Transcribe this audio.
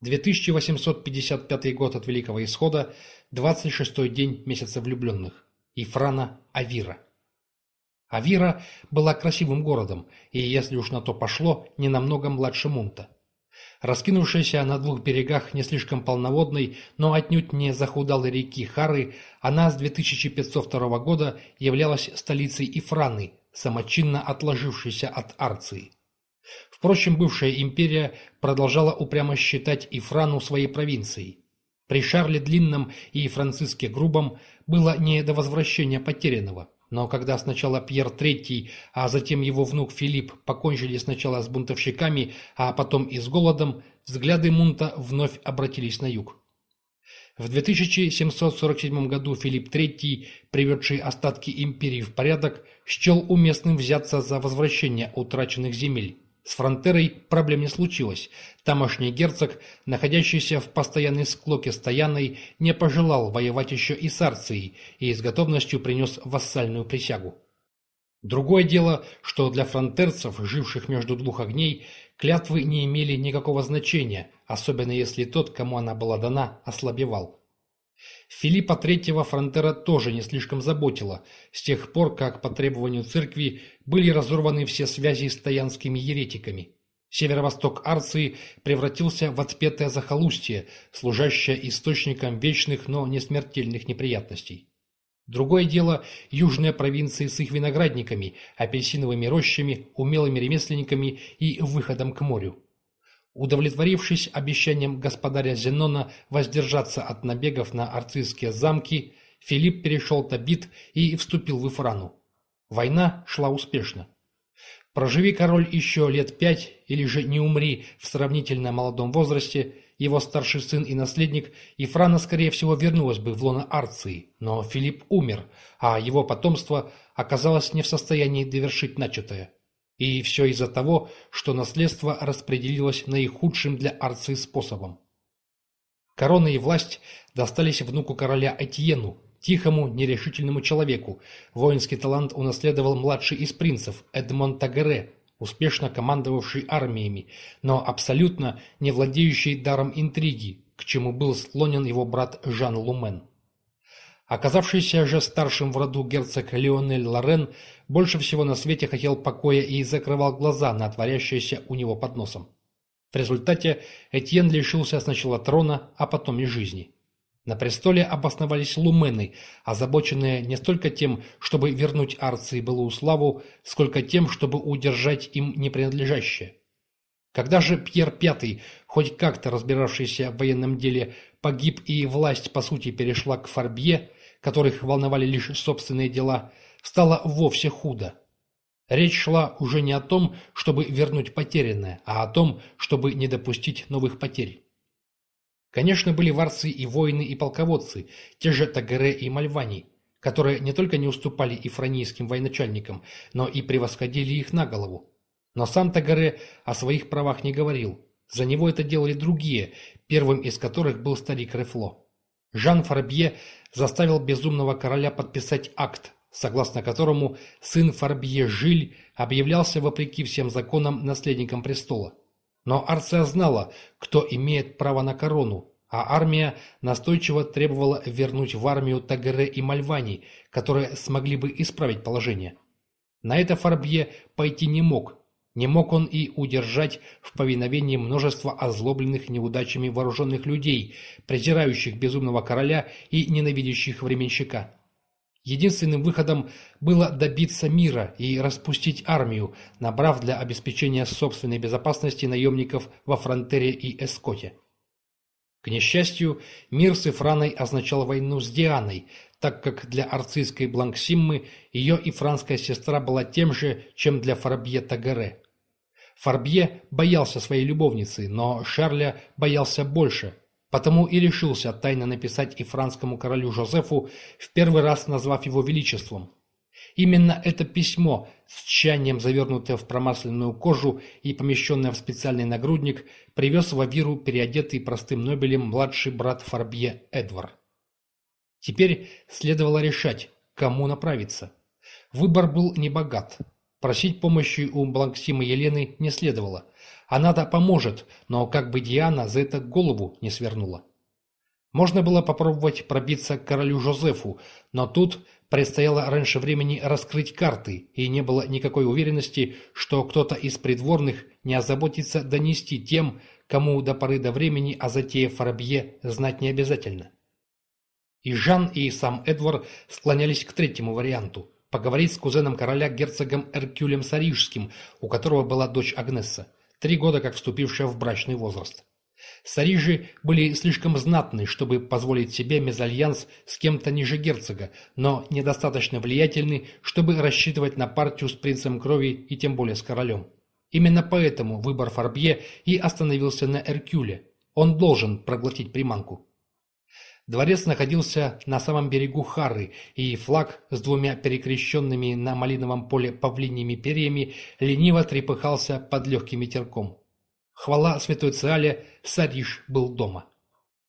2855 год от Великого Исхода, 26-й день месяца влюбленных. Ифрана Авира. Авира была красивым городом, и, если уж на то пошло, не намного младше Мунта. Раскинувшаяся на двух берегах не слишком полноводной, но отнюдь не захудалой реки Хары, она с 2502 года являлась столицей Ифраны, самочинно отложившейся от Арции. Впрочем, бывшая империя продолжала упрямо считать Ифрану своей провинцией. При Шарле Длинном и Франциске Грубом было не до возвращения потерянного – но когда сначала Пьер III, а затем его внук Филипп покончили сначала с бунтовщиками, а потом и с голодом, взгляды Мунта вновь обратились на юг. В 2747 году Филипп III, приведший остатки империи в порядок, счел уместным взяться за возвращение утраченных земель. С Фронтерой проблем не случилось. Тамошний герцог, находящийся в постоянной склоке с Таяной, не пожелал воевать еще и с Арцией и с готовностью принес вассальную присягу. Другое дело, что для фронтерцев, живших между двух огней, клятвы не имели никакого значения, особенно если тот, кому она была дана, ослабевал. Филиппа III Фронтера тоже не слишком заботило, с тех пор, как по требованию церкви были разорваны все связи с таянскими еретиками. Северо-восток Арции превратился в отпетое захолустье, служащее источником вечных, но не смертельных неприятностей. Другое дело – южные провинции с их виноградниками, апельсиновыми рощами, умелыми ремесленниками и выходом к морю. Удовлетворившись обещанием господаря Зенона воздержаться от набегов на арцистские замки, Филипп перешел Табит и вступил в Ифрану. Война шла успешно. Проживи король еще лет пять, или же не умри в сравнительно молодом возрасте, его старший сын и наследник, Ифрана, скорее всего, вернулась бы в лоно Арции, но Филипп умер, а его потомство оказалось не в состоянии довершить начатое. И все из-за того, что наследство распределилось наихудшим для Арции способом. Корона и власть достались внуку короля Этьену, тихому, нерешительному человеку. Воинский талант унаследовал младший из принцев, Эдмон Тагере, успешно командовавший армиями, но абсолютно не владеющий даром интриги, к чему был склонен его брат Жан Лумен. Оказавшийся же старшим в роду герцог Леонель Лорен больше всего на свете хотел покоя и закрывал глаза на творящееся у него под носом. В результате Этьен лишился сначала трона, а потом и жизни. На престоле обосновались лумены, озабоченные не столько тем, чтобы вернуть Арции былую славу, сколько тем, чтобы удержать им непринадлежащее. Когда же Пьер V, хоть как-то разбиравшийся в военном деле, погиб и власть по сути перешла к Фарбье, которых волновали лишь собственные дела, стало вовсе худо. Речь шла уже не о том, чтобы вернуть потерянное, а о том, чтобы не допустить новых потерь. Конечно, были варцы и воины, и полководцы, те же Тагере и Мальвани, которые не только не уступали и франийским военачальникам, но и превосходили их на голову. Но сам Тагере о своих правах не говорил. За него это делали другие, первым из которых был старик Рефло. Жан Фарбье заставил безумного короля подписать акт, согласно которому сын Фарбье Жиль объявлялся вопреки всем законам наследником престола. Но Арция знала, кто имеет право на корону, а армия настойчиво требовала вернуть в армию Тагере и Мальвани, которые смогли бы исправить положение. На это Фарбье пойти не мог, не мог он и удержать в повиновении множество озлобленных неудачами вооруженных людей, презирающих безумного короля и ненавидящих временщика. Единственным выходом было добиться мира и распустить армию, набрав для обеспечения собственной безопасности наемников во Фронтере и Эскоте. К несчастью, мир с Ифраной означал войну с Дианой, так как для арцийской Бланксиммы ее ифранская сестра была тем же, чем для Фарбье Тагаре. Фарбье боялся своей любовницы, но Шарля боялся больше, потому и решился тайно написать и францкому королю Жозефу, в первый раз назвав его величеством. Именно это письмо, с тщанием завернутое в промасленную кожу и помещенное в специальный нагрудник, привез в Авиру переодетый простым Нобелем младший брат Фарбье Эдвар. Теперь следовало решать, кому направиться. Выбор был небогат. Просить помощи у Бланксима Елены не следовало. Она-то поможет, но как бы Диана за это голову не свернула. Можно было попробовать пробиться к королю Жозефу, но тут предстояло раньше времени раскрыть карты, и не было никакой уверенности, что кто-то из придворных не озаботится донести тем, кому до поры до времени о затее Фарабье знать не обязательно. И Жан, и сам Эдвард склонялись к третьему варианту – поговорить с кузеном короля герцогом Эркюлем Сарижским, у которого была дочь Агнесса, три года как вступившая в брачный возраст. Сарижи были слишком знатны, чтобы позволить себе мезальянс с кем-то ниже герцога, но недостаточно влиятельны, чтобы рассчитывать на партию с принцем крови и тем более с королем. Именно поэтому выбор Фарбье и остановился на Эркюле. Он должен проглотить приманку. Дворец находился на самом берегу Хары, и флаг с двумя перекрещенными на малиновом поле павлиньими перьями лениво трепыхался под легким ветерком. Хвала святой Циале, Сариш был дома.